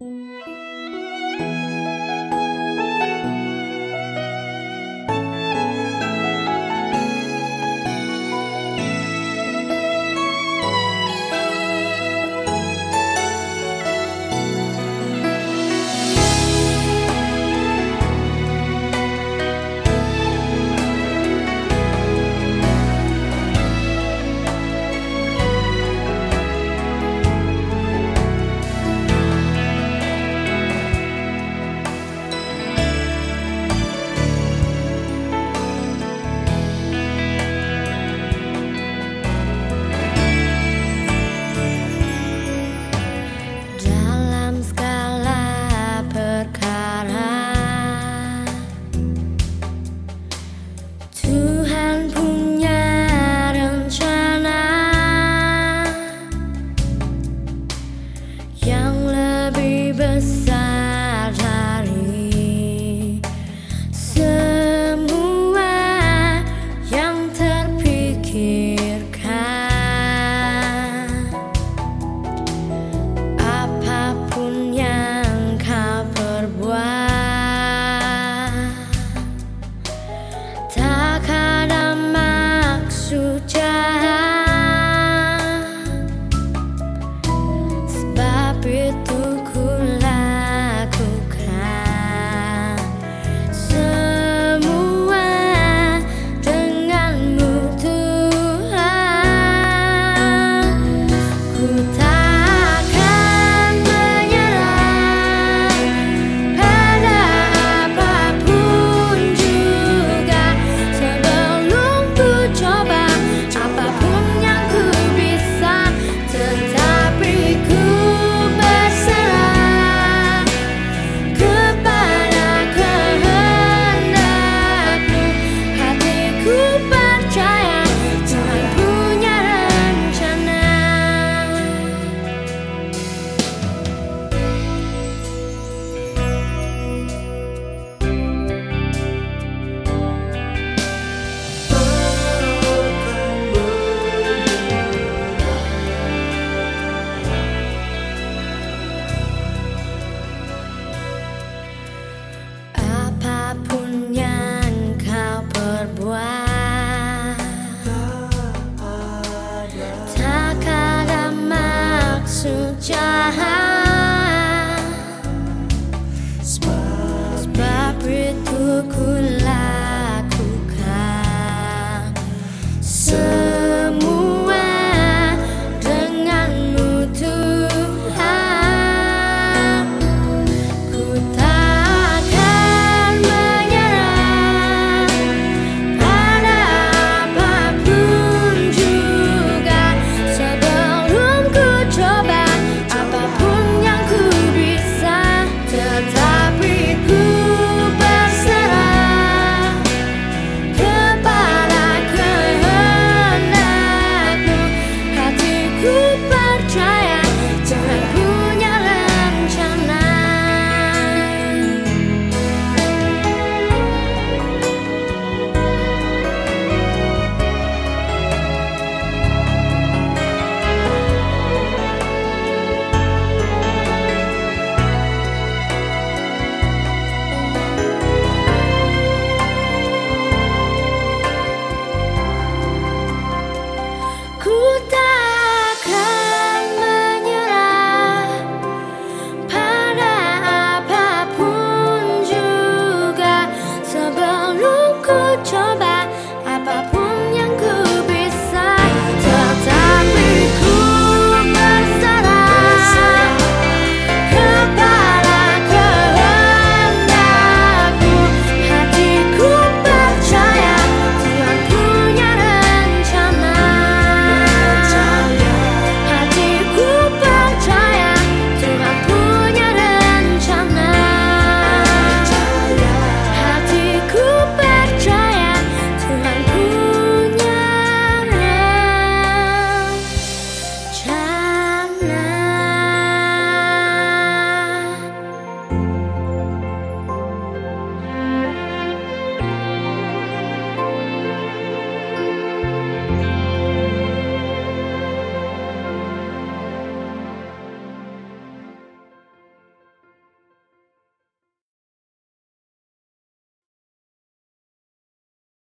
Música